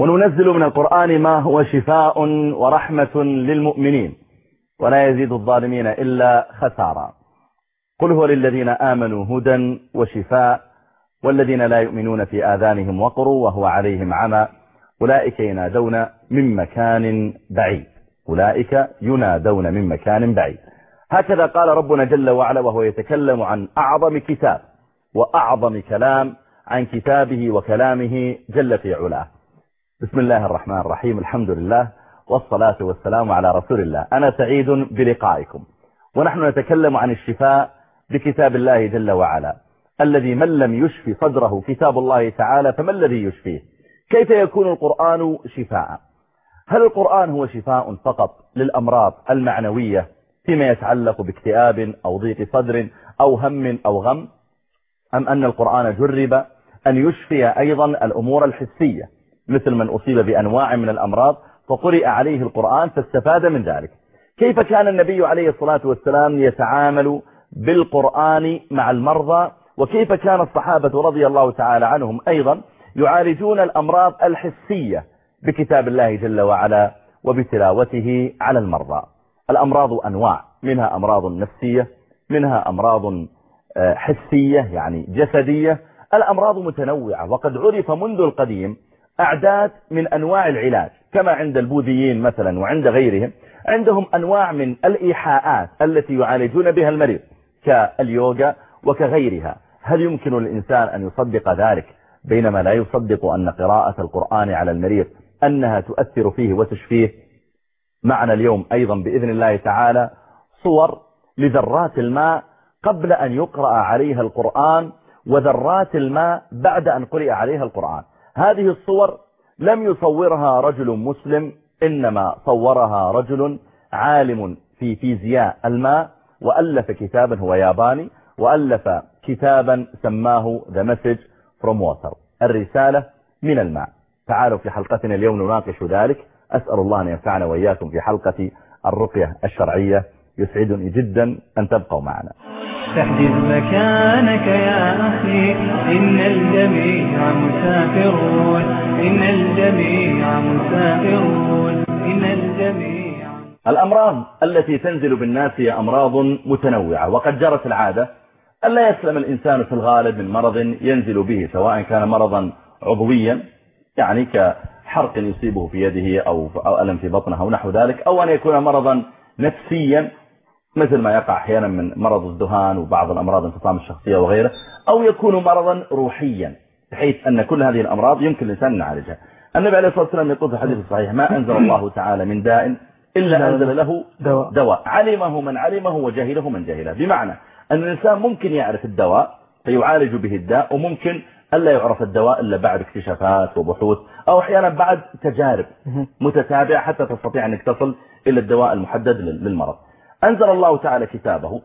وننزل من القرآن ما هو شفاء ورحمة للمؤمنين ولا يزيد الظالمين إلا خسارا. قل هو للذين آمنوا هدى وشفاء والذين لا يؤمنون في آذانهم وقر وهو عليهم عمى أولئك ينادون من مكان بعيد. أولئك ينادون من مكان بعيد. هكذا قال ربنا جل وعلا وهو يتكلم عن أعظم كتاب وأعظم كلام عن كتابه وكلامه جل في علاه. بسم الله الرحمن الرحيم الحمد لله والصلاة والسلام على رسول الله أنا سعيد بلقائكم ونحن نتكلم عن الشفاء بكتاب الله جل وعلا الذي من لم يشفي صدره كتاب الله تعالى فما الذي يشفيه كيف يكون القرآن شفاء هل القرآن هو شفاء فقط للأمراض المعنوية فيما يتعلق باكتئاب أو ضيق صدر أو هم أو غم أم أن القرآن جرب أن يشفي أيضا الأمور الحسية مثل من أصيب بأنواع من الأمراض فقرئ عليه القرآن فاستفاد من ذلك. كيف كان النبي عليه الصلاة والسلام يتعامل بالقرآن مع المرضى؟ وكيف كان الصحابة رضي الله تعالى عنهم أيضا يعالجون الأمراض الحسية بكتاب الله جل وعلا وبتلاوته على المرضى؟ الأمراض أنواع منها أمراض نفسية منها أمراض حسية يعني جسدية. الأمراض متنوعة وقد عرف منذ القديم أعداد من أنواع العلاج كما عند البوذيين مثلا وعند غيرهم عندهم أنواع من الإيحاءات التي يعالجون بها المريض كاليوغا وكغيرها. هل يمكن للإنسان أن يصدق ذلك؟ بينما لا يصدق أن قراءة القرآن على المريض أنها تؤثر فيه وتشفيه. معنا اليوم أيضا بإذن الله تعالى صور لذرات الماء قبل أن يقرأ عليها القرآن وذرات الماء بعد أن قرئ عليها القرآن. هذه الصور لم يصورها رجل مسلم إنما صورها رجل عالم في فيزياء الماء وألف كتابا هو ياباني وألف كتابا سماه The Message from Water الرسالة من الماء. تعالوا في حلقتنا اليوم نناقش ذلك. أسأل الله أن ينفعنا وإياكم في حلقة الرقية الشرعية. يسعدني جدا أن تبقوا معنا. تحجز مكانك يا أخي. إن الجميع مسافرون. إن الجميع مسافرون. إن الجميع الأمراض التي تنزل بالناس هي أمراض متنوعة وقد جرت العادة ألا يسلم الإنسان في الغالب من مرض ينزل به سواء كان مرضا عضويا يعني كحرق يصيبه في يده أو ألم في بطنه أو نحو ذلك أو أن يكون مرضا نفسيا. مثل ما يقع أحيانا من مرض الذهان وبعض الأمراض انفصام الشخصية وغيره أو يكون مرضا روحيا بحيث أن كل هذه الأمراض يمكن الإنسان أن يعالجها. النبي عليه الصلاة والسلام يقول في الحديث الصحيح ما أنزل الله تعالى من داء إلا أنزل له دواء. دواء. علمه من علمه وجهله من جهله. بمعنى أن الإنسان ممكن يعرف الدواء فيعالج به الداء وممكن ألا يعرف الدواء إلا بعد اكتشافات وبحوث أو أحيانا بعد تجارب متتابعة حتى تستطيع أنك تصل إلى الدواء المحدد للمرض. أنزل الله تعالى كتابه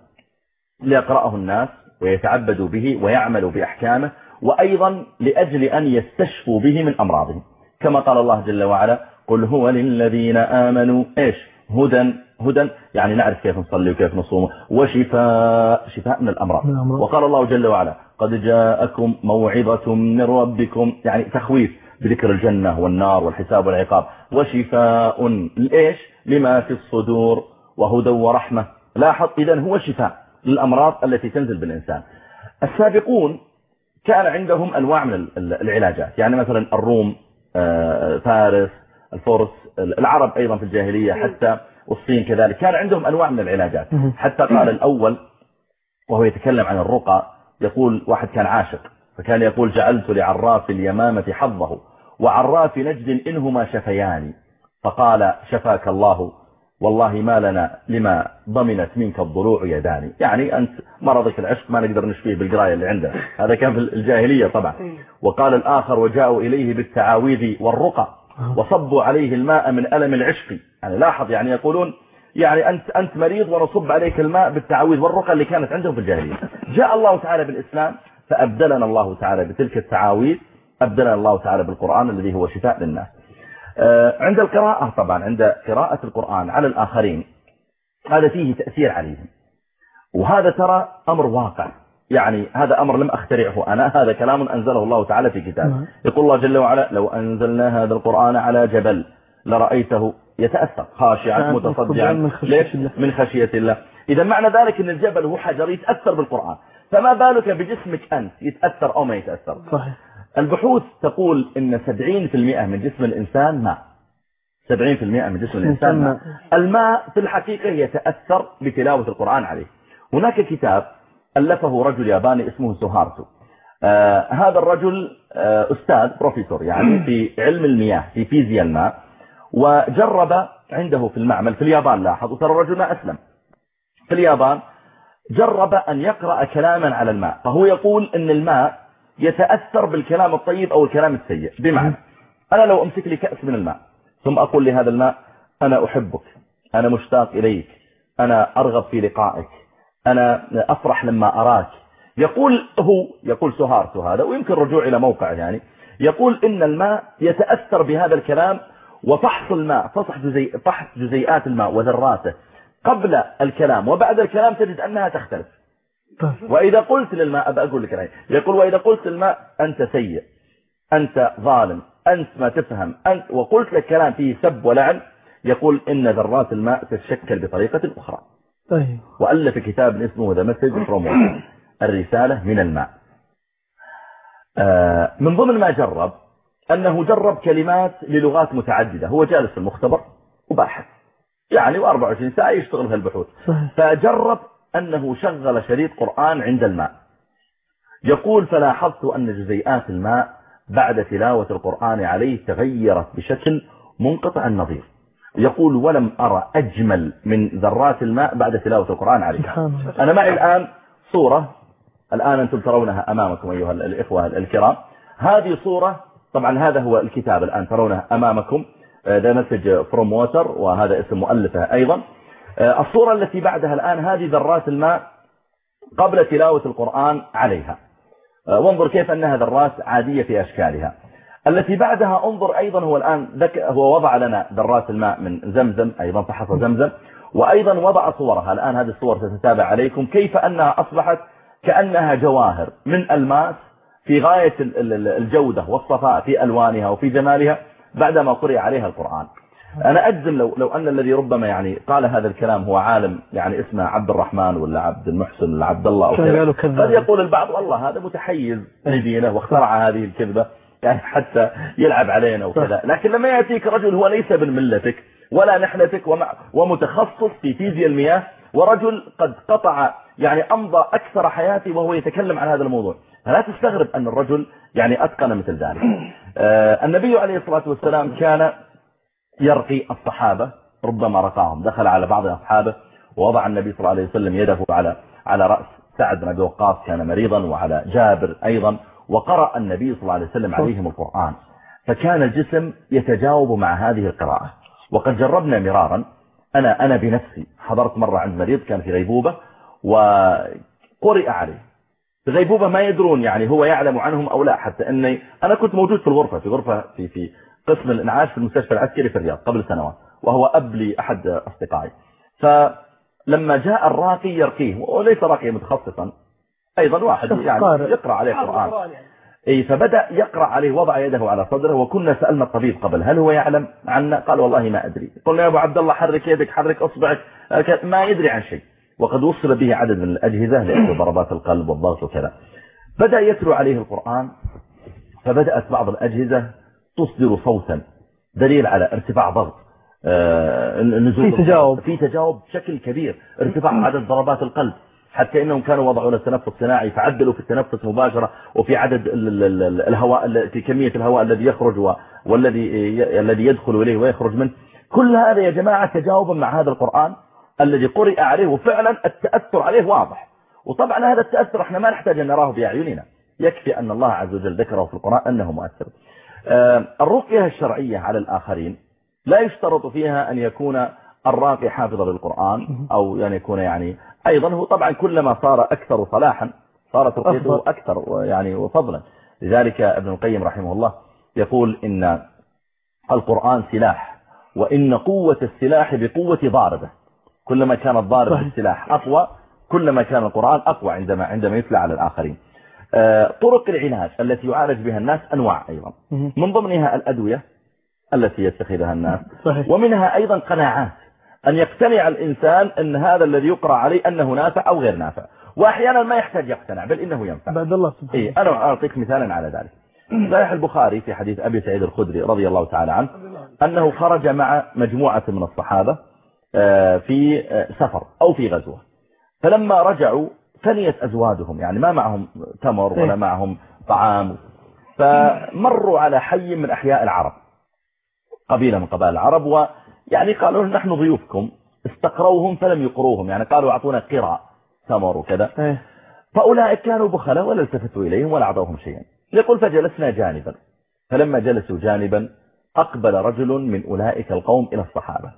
ليقرأه الناس ويتعبدوا به ويعملوا بأحكامه وأيضا لأجل أن يستشفوا به من أمراضهم. كما قال الله جل وعلا قل هو للذين آمنوا إيش؟ هدى هدى يعني نعرف كيف نصلي وكيف نصوم. وشفاء شفاء من الأمراض. من الأمراض. وقال الله جل وعلا قد جاءكم موعظة من ربكم يعني تخويف بذكر الجنة والنار والحساب والعقاب. وشفاء لإيش لما في الصدور. وهدى ورحمة. لاحظ إذا هو شفاء للأمراض التي تنزل بالإنسان. السابقون كان عندهم أنواع من ال- ال- العلاجات. يعني مثلا الروم آه، فارس الفرس العرب أيضا في الجاهلية حتى والصين كذلك. كان عندهم أنواع من العلاجات. حتى قال الأول وهو يتكلم عن الرقى يقول واحد كان عاشق فكان يقول جعلت لعراف اليمامة حظه وعراف نجد إنهما شفيان. فقال شفاك الله والله ما لنا لما ضمنت منك الضلوع يداني. يعني أنت مرضك العشق ما نقدر نشفيه بالقراية اللي عندنا. هذا كان في الجاهلية طبعا. وقال الآخر وجاءوا إليه بالتعاويذ والرقى وصبوا عليه الماء من ألم العشق. يعني لاحظ يعني يقولون يعني أنت, أنت مريض ونصب عليك الماء بالتعاويذ والرقى اللي كانت عندهم في الجاهلية. جاء الله تعالى بالإسلام فأبدلنا الله تعالى بتلك التعاويذ. أبدلنا الله تعالى بالقرآن الذي هو شفاء للناس. آه، عند القراءة طبعا عند قراءة القرآن على الآخرين هذا فيه تأثير عليهم. وهذا ترى أمر واقع. يعني هذا أمر لم أخترعه أنا هذا كلام أنزله الله تعالى في كتابه نعم. يقول الله جل وعلا لو أنزلنا هذا القرآن على جبل لرأيته يتأثر خاشعا نعم، متصدعا خشية. من خشية الله. إذا معنى ذلك أن الجبل هو حجر يتأثر بالقرآن. فما بالك بجسمك أنت؟ يتأثر أو ما يتأثر؟ صحيح. البحوث تقول إن 70% من جسم الإنسان ماء. 70% من جسم الإنسان ماء. الماء في الحقيقة يتأثر بتلاوة القرآن عليه. هناك كتاب ألفه رجل ياباني اسمه سوهارتو. آه هذا الرجل آه أستاذ بروفيسور يعني في علم المياه في فيزياء الماء وجرب عنده في المعمل في اليابان لاحظ وترى الرجل ما أسلم. في اليابان جرب أن يقرأ كلاما على الماء. فهو يقول أن الماء يتأثر بالكلام الطيب أو الكلام السيء. بمعنى أنا لو أمسك لي كأس من الماء ثم أقول لهذا الماء أنا أحبك أنا مشتاق إليك أنا أرغب في لقائك أنا أفرح لما أراك. يقول هو يقول سهارته هذا ويمكن رجوع إلى موقع يعني يقول إن الماء يتأثر بهذا الكلام وفحص الماء فحص, جزي فحص جزيئات الماء وذراته قبل الكلام وبعد الكلام تجد أنها تختلف. وإذا قلت للماء أبقى أقول لك الآن يقول وإذا قلت للماء أنت سيء أنت ظالم أنت ما تفهم أنت وقلت لك كلام فيه سب ولعن يقول إن ذرات الماء تتشكل بطريقة أخرى. طيب. وألف كتاب اسمه The Message from الرسالة من الماء. آه، من ضمن ما جرب أنه جرب كلمات للغات متعددة. هو جالس في المختبر وباحث. يعني و24 ساعة يشتغل في البحوث. صحيح. فجرب أنه شغل شريط قرآن عند الماء. يقول فلاحظت أن جزيئات الماء بعد تلاوة القرآن عليه تغيرت بشكل منقطع النظير. يقول ولم أرى أجمل من ذرات الماء بعد تلاوة القرآن عليه أنا معي الآن صورة الآن أنتم ترونها أمامكم أيها الإخوة الكرام. هذه صورة طبعا هذا هو الكتاب الآن ترونه أمامكم. The Message from Water وهذا اسم مؤلفه أيضا. آه، الصورة التي بعدها الآن هذه ذرات الماء قبل تلاوة القرآن عليها. آه، وانظر كيف أنها ذرات عادية في أشكالها. التي بعدها انظر أيضا هو الآن ذك هو وضع لنا ذرات الماء من زمزم أيضا فحص زمزم وأيضا وضع صورها. الآن هذه الصور ستتابع عليكم. كيف أنها أصبحت؟ كأنها جواهر من ألماس في غاية ال- ال- الجودة والصفاء في ألوانها وفي جمالها بعدما قرئ عليها القرآن. أنا أجزم لو, لو أن الذي ربما يعني قال هذا الكلام هو عالم يعني اسمه عبد الرحمن ولا عبد المحسن ولا عبد الله أو. قد يقول البعض والله هذا متحيز لدينه واخترع هذه الكذبة يعني حتى يلعب علينا وكذا. لكن لما يأتيك رجل هو ليس من ملتك ولا نحلتك ومع ومتخصص في فيزياء المياه ورجل قد قطع يعني أمضى أكثر حياتي وهو يتكلم عن هذا الموضوع. فلا تستغرب أن الرجل يعني أتقن مثل ذلك. آه النبي عليه الصلاة والسلام كان يرقي الصحابة ربما رقاهم دخل على بعض أصحابه ووضع النبي صلى الله عليه وسلم يده على على رأس سعد بن أبي وقاص كان مريضا وعلى جابر أيضا وقرأ النبي صلى الله عليه وسلم عليهم القرآن. فكان الجسم يتجاوب مع هذه القراءة. وقد جربنا مرارا. أنا أنا بنفسي حضرت مرة عند مريض كان في غيبوبة وقرئ عليه. في غيبوبة ما يدرون يعني هو يعلم عنهم أو لا حتى أني أنا كنت موجود في الغرفة في غرفة في في قسم الإنعاش في المستشفى العسكري في الرياض قبل سنوات وهو أب لأحد أصدقائي. فلما جاء الراقي يرقيه وليس راقيا متخصصا أيضا واحد يعني. يقرأ عليه القرآن. إي فبدأ يقرأ عليه وضع يده على صدره وكنا سألنا الطبيب قبل هل هو يعلم عنا؟ قال والله ما أدري. قلنا يا أبو عبد الله حرك يدك حرك أصبعك ما يدري عن شيء. وقد وصل به عدد من الأجهزة لأجل ضربات القلب والضغط وكذا. بدأ يتلو عليه القرآن فبدأت بعض الأجهزة تصدر صوتا دليل على ارتفاع ضغط آه، نزول في تجاوب. في تجاوب بشكل كبير ارتفاع عدد ضربات القلب. حتى إنهم كانوا وضعوا تنفس صناعي فعدلوا في التنفس مباشرة وفي عدد ال- ال- ال- الهواء ال- في كمية الهواء الذي يخرج والذي الذي يدخل إليه ويخرج منه. كل هذا يا جماعة تجاوبا مع هذا القرآن الذي قرئ عليه وفعلا التأثر عليه واضح. وطبعا هذا التأثر إحنا ما نحتاج أن نراه بأعيننا. يكفي أن الله عز وجل ذكره في القرآن أنه مؤثر. الرقية الشرعية على الآخرين لا يشترط فيها أن يكون الراقي حافظا للقرآن أو يعني يكون يعني أيضا هو طبعا كلما صار أكثر صلاحا صارت رقيته. أكثر يعني وفضلا لذلك ابن القيم رحمه الله يقول إن القرآن سلاح وإن قوة السلاح بقوة ضاربة كلما كان الضارب صحيح. بالسلاح أقوى كلما كان القرآن أقوى عندما عندما يتلى على الآخرين آه، طرق العلاج التي يعالج بها الناس أنواع أيضا. من ضمنها الأدوية التي يتخذها الناس. صحيح. ومنها أيضا قناعات. أن يقتنع الإنسان أن هذا الذي يقرأ عليه أنه نافع أو غير نافع. وأحيانا ما يحتاج يقتنع بل إنه ينفع. بعد الله سبحانه. إيه أنا أعطيك مثالا على ذلك. صحيح البخاري في حديث أبي سعيد الخدري رضي الله تعالى عنه أنه خرج مع مجموعة من الصحابة آه، في آه، سفر أو في غزوة. فلما رجعوا فنيت أزواجهم يعني ما معهم تمر ولا إيه. معهم طعام. فمروا على حي من أحياء العرب قبيلة من قبائل العرب ويعني قالوا نحن ضيوفكم. استقروهم فلم يقروهم يعني قالوا أعطونا قراء تمر وكذا. إيه. فأولئك كانوا بخلاء ولا التفتوا إليهم ولا أعطوهم شيئا. يقول فجلسنا جانبا. فلما جلسوا جانبا أقبل رجل من أولئك القوم إلى الصحابة.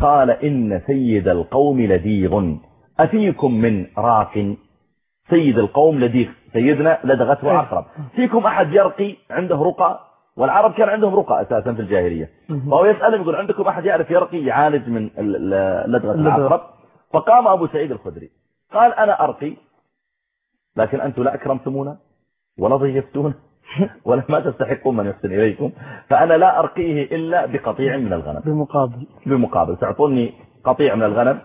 قال إن سيد القوم لديغ أفيكم من راق؟ سيد القوم لديغ سيدنا لدغته عقرب فيكم أحد يرقي عنده رقى؟ والعرب كان عندهم رقى أساسا في الجاهلية. فهو يسألهم يقول عندكم أحد يعرف يرقي يعالج من لدغة. العقرب فقام أبو سعيد الخدري. قال أنا أرقي لكن أنتم لا أكرمتمونا ولا ضيفتونا ولا ما تستحقون من يحسن إليكم. فأنا لا أرقيه إلا بقطيع من الغنم. بمقابل. بمقابل. تعطوني قطيع من الغنم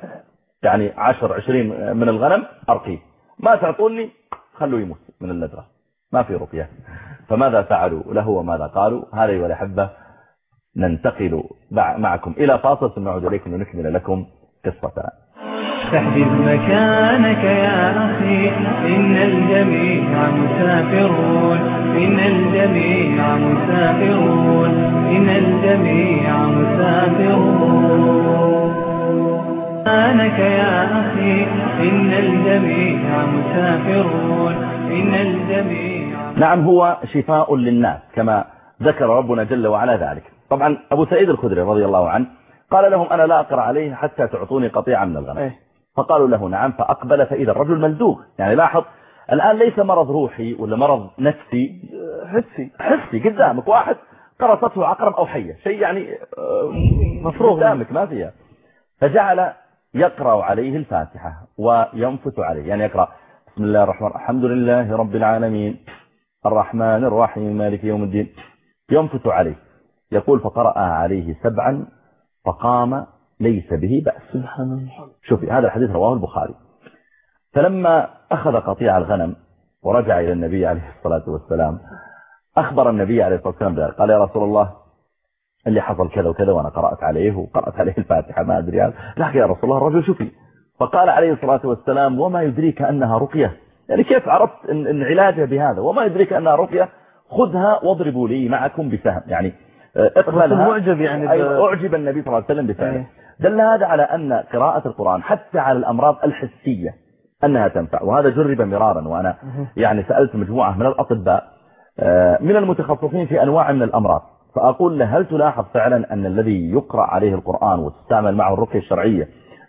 يعني عشر عشرين من الغنم أرقيه. ما تعطوني خلوه يموت من اللدغة ما في رقية. فماذا فعلوا؟ له وماذا قالوا. هذا أيها الأحبة ننتقل مع- معكم إلى فاصل ثم نعود إليكم لنكمل لكم قصتنا فاحجز مكانك يا أخي إن الجميع مسافرون. إن الجميع مسافرون. إن الجميع مسافرون. مكانك يا أخي إن الجميع مسافرون إن الجميع نعم هو شفاء للناس كما ذكر ربنا جل وعلا ذلك. طبعا أبو سعيد الخدري رضي الله عنه قال لهم أنا لا أقرأ عليه حتى تعطوني قطيعا من الغنم. إيه. فقالوا له نعم فأقبل فإذا الرجل ملدوغ. يعني لاحظ الآن ليس مرض روحي ولا مرض نفسي. حسي. حسي قدامك واحد قرصته عقرب أو حية. شيء يعني آه، مفروغ قدامك ما فيها. فجعل يقرأ عليه الفاتحة وينفت عليه. يعني يقرأ بسم الله الرحمن الرحيم الحمد لله رب العالمين. الرحمن الرحيم مالك يوم الدين. ينفت عليه. يقول فقرأ عليه سبعا فقام ليس به بأس. سبحان الله. شوفي هذا الحديث رواه البخاري. فلما أخذ قطيع الغنم ورجع إلى النبي عليه الصلاة والسلام أخبر النبي عليه الصلاة والسلام قال يا رسول الله اللي حصل كذا وكذا وأنا قرأت عليه وقرأت عليه الفاتحة ما أدري لكن يا رسول الله الرجل شوفي فقال عليه الصلاة والسلام وما يدريك أنها رقية؟ يعني كيف عرفت إن, إن علاجه بهذا؟ وما يدريك أنها رقية؟ خذها واضربوا لي معكم بسهم يعني آه، اقبلها. معجب يعني أعجب النبي صلى الله عليه وسلم بفعله إيه. دل هذا على أن قراءة القرآن حتى على الأمراض الحسية أنها تنفع. وهذا جرب مرارا وأنا يعني سألت مجموعة من الأطباء آه، من المتخصصين في أنواع من الأمراض. فأقول له هل تلاحظ فعلا أن الذي يقرأ عليه القرآن وتستعمل معه الرقية الشرعية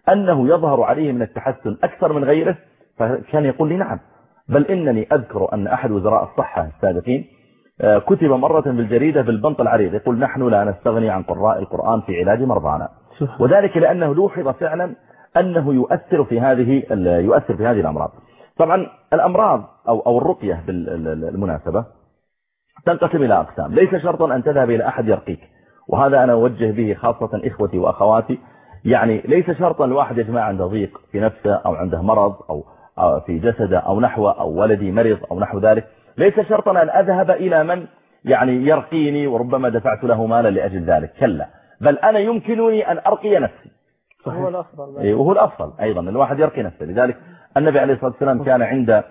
أنه يظهر عليه من التحسن أكثر من غيره؟ فكان يقول لي نعم. بل إنني أذكر أن أحد وزراء الصحة السابقين آه، كتب مرة في الجريدة بالبنط العريض يقول نحن لا نستغني عن قراء القرآن في علاج مرضانا. وذلك لأنه لوحظ فعلا أنه يؤثر في هذه يؤثر في هذه الأمراض. طبعا الأمراض أو أو الرقية بالمناسبة تنقسم إلى أقسام. ليس شرطا أن تذهب إلى أحد يرقيك. وهذا أنا أوجه به خاصة إخوتي وأخواتي. يعني ليس شرطا الواحد يا جماعة عنده ضيق في نفسه أو عنده مرض أو في جسده أو نحوه أو ولدي مرض أو نحو ذلك. ليس شرطا أن أذهب إلى من يعني يرقيني وربما دفعت له مالا لأجل ذلك. كلا. بل أنا يمكنني أن أرقي نفسي. هو الأفضل. إيه، وهو الأفضل أيضا. الواحد يرقي نفسه. لذلك النبي عليه الصلاة والسلام كان عند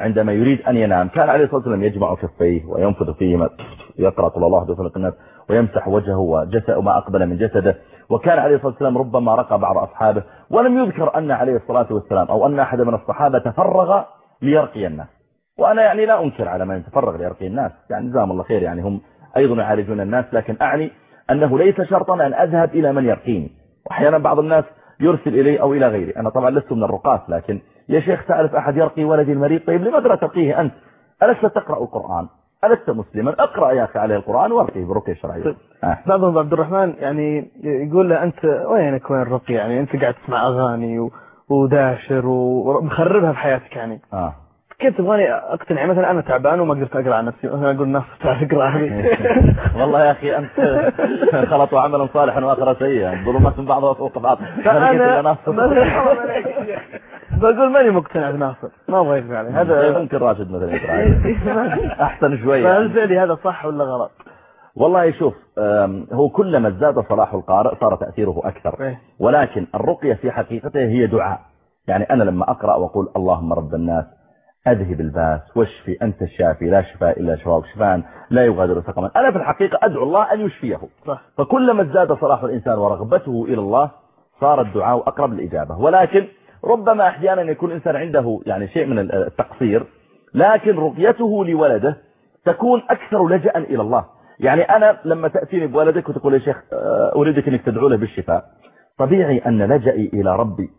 عندما يريد أن ينام كان عليه الصلاة والسلام يجمع كفيه وينفذ فيهما يقرأ قل الله أحد وفلق الناس ويمسح وجهه وجسده ما أقبل من جسده. وكان عليه الصلاة والسلام ربما رقى بعض أصحابه. ولم يذكر أن عليه الصلاة والسلام أو أن أحد من الصحابة تفرغ ليرقي الناس. وأنا يعني لا أنكر على من يتفرغ ليرقي الناس. يعني جزاهم الله خير يعني هم أيضا يعالجون الناس. لكن أعني أنه ليس شرطا أن أذهب إلى من يرقيني. وأحيانا بعض الناس يرسل إلي أو إلى غيري. أنا طبعا لست من الرقاة لكن يا شيخ تعرف أحد يرقي ولدي المريض؟ طيب لماذا لا ترقيه أنت؟ ألست تقرأ القرآن؟ ألست مسلما؟ أقرأ يا أخي عليه القرآن وارقيه برقية شرعية. آه. بعضهم عبد الرحمن يعني يقول له أنت وينك وين الرقي يعني أنت قاعد تسمع أغاني و... وداشر ومخربها في حياتك يعني. آه. كيف تبغاني أقتنع؟ مثلا أنا تعبان وما قدرت أقرأ عن نفسي مثلا أقول الناس تعال أقرأ هذه والله يا أخي أنت خلطوا عملا صالحا وآخر سيئا الظلمات من بعضها فوق بعض. فأنا بقول ماني مقتنع بناصر. ما أبغى يقرأ علي هذا ممكن راشد مثلا يقرأ أحسن شوية. فهل لي هذا صح ولا غلط؟ والله شوف هو كلما ازداد صلاح القارئ صار تأثيره أكثر. إيه. ولكن الرقية في حقيقته هي دعاء. يعني أنا لما أقرأ وأقول اللهم رب الناس أذهب الباس واشفي أنت الشافي لا شفاء إلا شفاء شفاء لا يغادر سقما. أنا في الحقيقة أدعو الله أن يشفيه. صح. فكلما ازداد صلاح الإنسان ورغبته إلى الله صار الدعاء أقرب للإجابة. ولكن ربما أحيانا يكون الإنسان عنده يعني شيء من التقصير لكن رقيته لولده تكون أكثر لجأ إلى الله. يعني أنا لما تأتيني بولدك وتقول يا شيخ آه، أريدك أنك تدعو له بالشفاء طبيعي أن لجأي إلى ربي.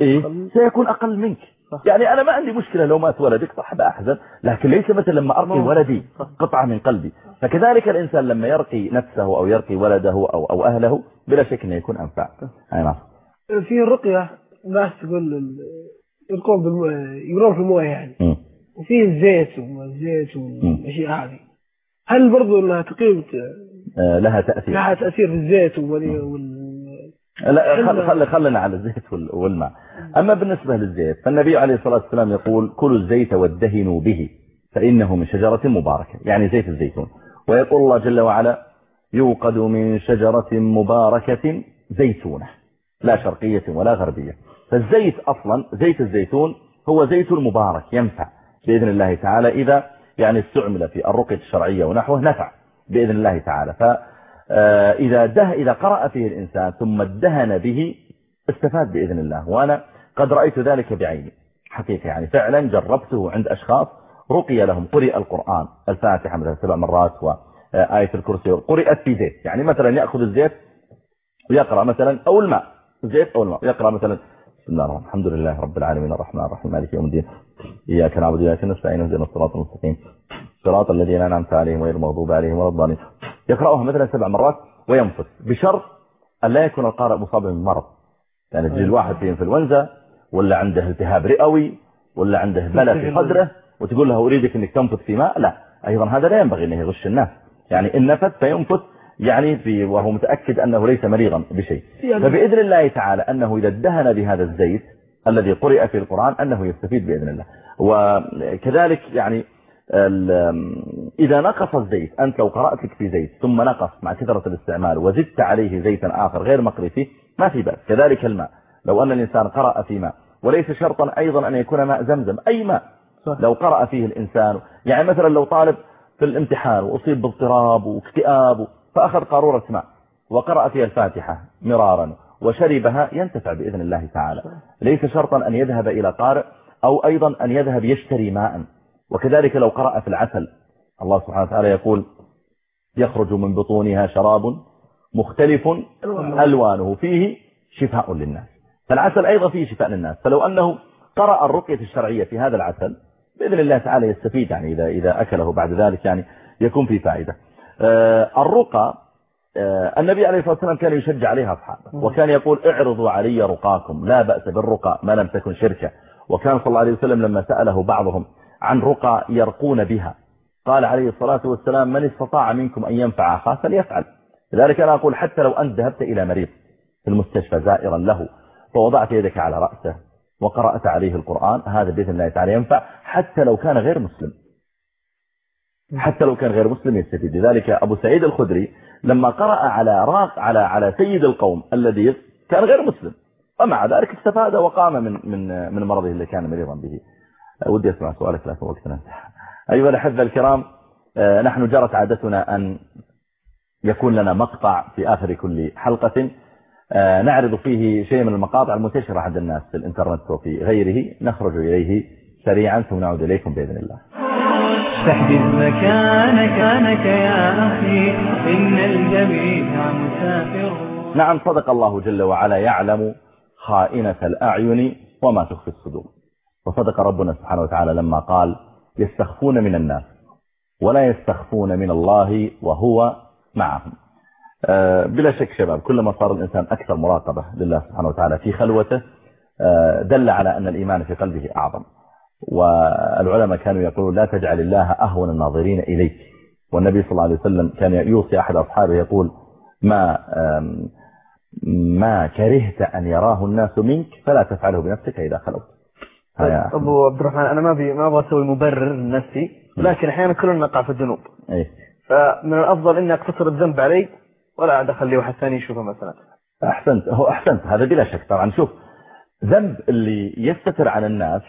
إيه؟ سيكون أقل منك. يعني أنا ما عندي مشكلة لو مات ولدك صح بأحزن. لكن ليس مثل لما أرقي ولدي. قطعة من قلبي. فكذلك الإنسان لما يرقي نفسه أو يرقي ولده أو, أو أهله بلا شك أنه يكون أنفع. أي نعم. في الرقية ناس تقول يرقون بالمو... يقرون في المويه يعني. وفي الزيت والزيت والأشياء هذه. هل برضو إنها تقيم آه، لها تأثير. لها تأثير في الزيت وال... لا خل خل خلنا على الزيت وال- والماء. أما بالنسبة للزيت فالنبي عليه الصلاة والسلام يقول كلوا الزيت وادهنوا به فإنه من شجرة مباركة. يعني زيت الزيتون. ويقول الله جل وعلا يوقد من شجرة مباركة زيتونة لا شرقية ولا غربية. فالزيت أصلا زيت الزيتون هو زيت المبارك ينفع بإذن الله تعالى إذا يعني استعمل في الرقية الشرعية ونحوه نفع بإذن الله تعالى. فإذا ده إذا قرأ فيه الإنسان ثم ادهن به استفاد بإذن الله. وأنا قد رأيت ذلك بعيني. حقيقة يعني فعلا جربته عند أشخاص رقي لهم قرئ القرآن الفاتحة مثلا سبع مرات وآية الكرسي قرئت في زيت. يعني مثلا يأخذ الزيت ويقرأ مثلا أو الماء زيت أو الماء يقرأ مثلا. بسم الله الرحمن الحمد لله رب العالمين الرحمن الرحيم مالك يوم الدين إياك نعبد وإياك نستعين اهدنا الصراط المستقيم. صراط الذين أنعمت عليهم غير المغضوب عليهم ولا الضالين. يقرأها مثلا سبع مرات وينفث بشرط أن لا يكون القارئ مصابا بمرض. يعني تجي الواحد فيه إنفلونزا ولا عنده التهاب رئوي ولا عنده بلى في صدره وتقول له أريدك أنك تنفث في ماء؟ لا. أيضا هذا لا ينبغي أنه يغش الناس. يعني إن نفث فينفث يعني في وهو متأكد أنه ليس مريضا بشيء. فبإذن الله تعالى أنه إذا ادهن بهذا الزيت الذي قرئ في القرآن أنه يستفيد بإذن الله. وكذلك يعني إذا نقص الزيت أنت لو قرأت لك في زيت ثم نقص مع كثرة الاستعمال وزدت عليه زيتا آخر غير مقري فيه ما في بأس. كذلك الماء. لو أن الإنسان قرأ في ماء وليس شرطا أيضا أن يكون ماء زمزم أي ماء. لو قرأ فيه الإنسان يعني مثلا لو طالب في الامتحان وأصيب باضطراب واكتئاب فأخذ قارورة ماء وقرأ فيها الفاتحة مرارا وشربها ينتفع بإذن الله تعالى. ليس شرطا أن يذهب إلى قارئ أو أيضا أن يذهب يشتري ماء. وكذلك لو قرأ في العسل الله سبحانه وتعالى يقول يخرج من بطونها شراب مختلف ألوانه فيه شفاء للناس. فالعسل أيضا فيه شفاء للناس. فلو أنه قرأ الرقية الشرعية في هذا العسل بإذن الله تعالى يستفيد يعني إذا, إذا أكله بعد ذلك يعني يكون في فائدة. آه، الرقى آه، النبي عليه الصلاة والسلام كان يشجع عليها أصحابه وكان يقول اعرضوا علي رقاكم لا بأس بالرقى ما لم تكن شركة. وكان صلى الله عليه وسلم لما سأله بعضهم عن رقى يرقون بها قال عليه الصلاة والسلام من استطاع منكم أن ينفع أخاه فليفعل. لذلك أنا أقول حتى لو أنت ذهبت إلى مريض في المستشفى زائرا له فوضعت يدك على رأسه وقرأت عليه القرآن هذا بإذن الله تعالى ينفع حتى لو كان غير مسلم. حتى لو كان غير مسلم يستفيد. لذلك أبو سعيد الخدري لما قرأ على راق على على سيد القوم الذي كان غير مسلم ومع ذلك استفاد وقام من من من مرضه اللي كان مريضا به. ودي أسمع سؤالك لكن وقتنا أيها الأحبة الكرام آه، نحن جرت عادتنا أن يكون لنا مقطع في آخر كل حلقة. نعرض فيه شيء من المقاطع المنتشرة عند الناس في الإنترنت وفي غيره. نخرج إليه سريعا ثم نعود إليكم بإذن الله. فاحجز مكانك كانك يا أخي إن الجميع مسافرون نعم صدق الله جل وعلا يعلم خائنة الأعين وما تخفي الصدور. وصدق ربنا سبحانه وتعالى لما قال يستخفون من الناس ولا يستخفون من الله وهو معهم. آه، بلا شك شباب كلما صار الإنسان أكثر مراقبة لله سبحانه وتعالى في خلوته آه، دل على أن الإيمان في قلبه أعظم. والعلماء كانوا يقولون لا تجعل الله أهون الناظرين إليك. والنبي صلى الله عليه وسلم كان يوصي أحد أصحابه يقول ما ما كرهت أن يراه الناس منك فلا تفعله بنفسك إذا خلوت. طيب، أبو عبد الرحمن أنا ما بي ما أبغى أسوي مبرر لنفسي لكن أحيانا كلنا نقع في الذنوب. إيه؟ فمن الأفضل إني أقتصر الذنب علي ولا عاد أخلي واحد ثاني يشوفه مثلا. أحسنت. هو أحسنت. هذا بلا شك طبعا. شوف ذنب اللي يستتر عن الناس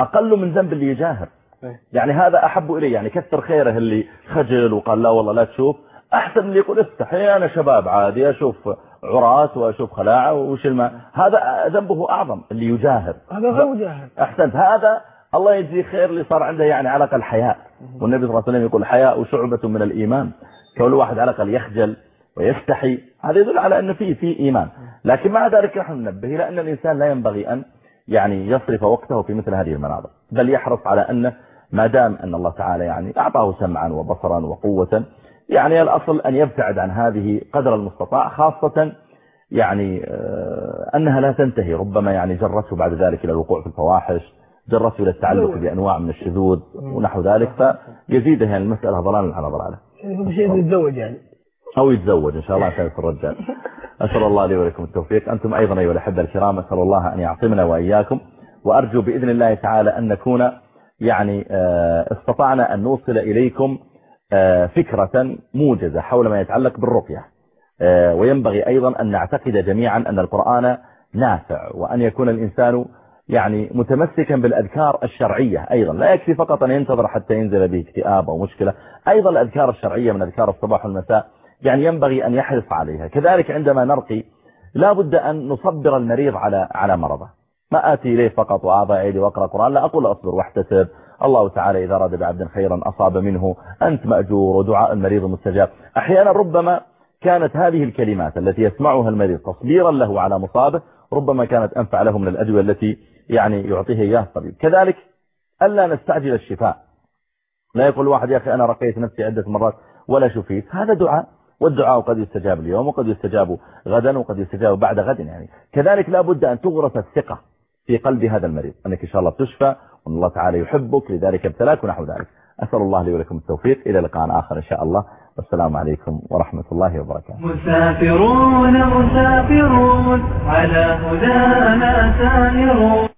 أقل من ذنب اللي يجاهر. إيه. يعني هذا أحب إلي يعني كثر خيره اللي خجل وقال لا والله لا تشوف. أحسن اللي يقول افتح أنا شباب عادي أشوف عراة وأشوف خلاعة وش الماء. هذا ذنبه أعظم اللي يجاهر. هذا هو مجاهر. أحسنت. هذا الله يجزي خير اللي صار عنده يعني على الأقل حياء. والنبي صلى الله عليه وسلم يقول الحياء شعبة من الإيمان. كل واحد على الأقل يخجل. ويستحي. هذا يدل على أن فيه فيه إيمان. لكن مع ذلك نحن ننبه إلى أن الإنسان لا ينبغي أن يعني يصرف وقته في مثل هذه المناظر. بل يحرص على أنه ما دام أن الله تعالى يعني أعطاه سمعا وبصرا وقوة يعني الأصل أن يبتعد عن هذه قدر المستطاع خاصة يعني آه، أنها لا تنتهي. ربما يعني جرته بعد ذلك إلى الوقوع في الفواحش جرته إلى التعلق بأنواع من الشذوذ ونحو ذلك فيزيدها يعني المسألة ضلالا على ضلاله يعني شيء يتزوج يعني. أو يتزوج إن شاء الله سيد الرجال. أسأل الله لي ولكم التوفيق. أنتم أيضا أيها الأحبة الكرام أسأل الله أن يعصمنا وإياكم. وأرجو بإذن الله تعالى أن نكون يعني آه، استطعنا أن نوصل إليكم آه، فكرة موجزة حول ما يتعلق بالرقية. آه، وينبغي أيضا أن نعتقد جميعا أن القرآن نافع وأن يكون الإنسان يعني متمسكا بالأذكار الشرعية أيضا. لا يكفي فقط أن ينتظر حتى ينزل به اكتئاب أو مشكلة. أيضا الأذكار الشرعية من أذكار الصباح والمساء يعني ينبغي أن يحرص عليها. كذلك عندما نرقي لا بد أن نصبر المريض على على مرضه. ما آتي إليه فقط وأضع يدي وأقرأ قرآن لا أقول أصبر واحتسب. الله تعالى إذا راد بعبد خيرا أصاب منه أنت مأجور ودعاء المريض مستجاب. أحيانا ربما كانت هذه الكلمات التي يسمعها المريض تصبيرا له على مصابه ربما كانت أنفع له من الأدوية التي يعني يعطيه إياه الطبيب. كذلك ألا نستعجل الشفاء. لا يقول واحد يا أخي أنا رقيت نفسي عدة مرات ولا شفيت. هذا دعاء. والدعاء قد يستجاب اليوم وقد يستجاب غدا وقد يستجاب بعد غد يعني. كذلك لا بد أن تغرس الثقة في قلب هذا المريض أنك إن شاء الله تشفى وأن الله تعالى يحبك لذلك ابتلاك ونحو ذلك. أسأل الله لي ولكم التوفيق إلى لقاء آخر إن شاء الله. والسلام عليكم ورحمة الله وبركاته. مسافرون مسافرون على هدانا سائرون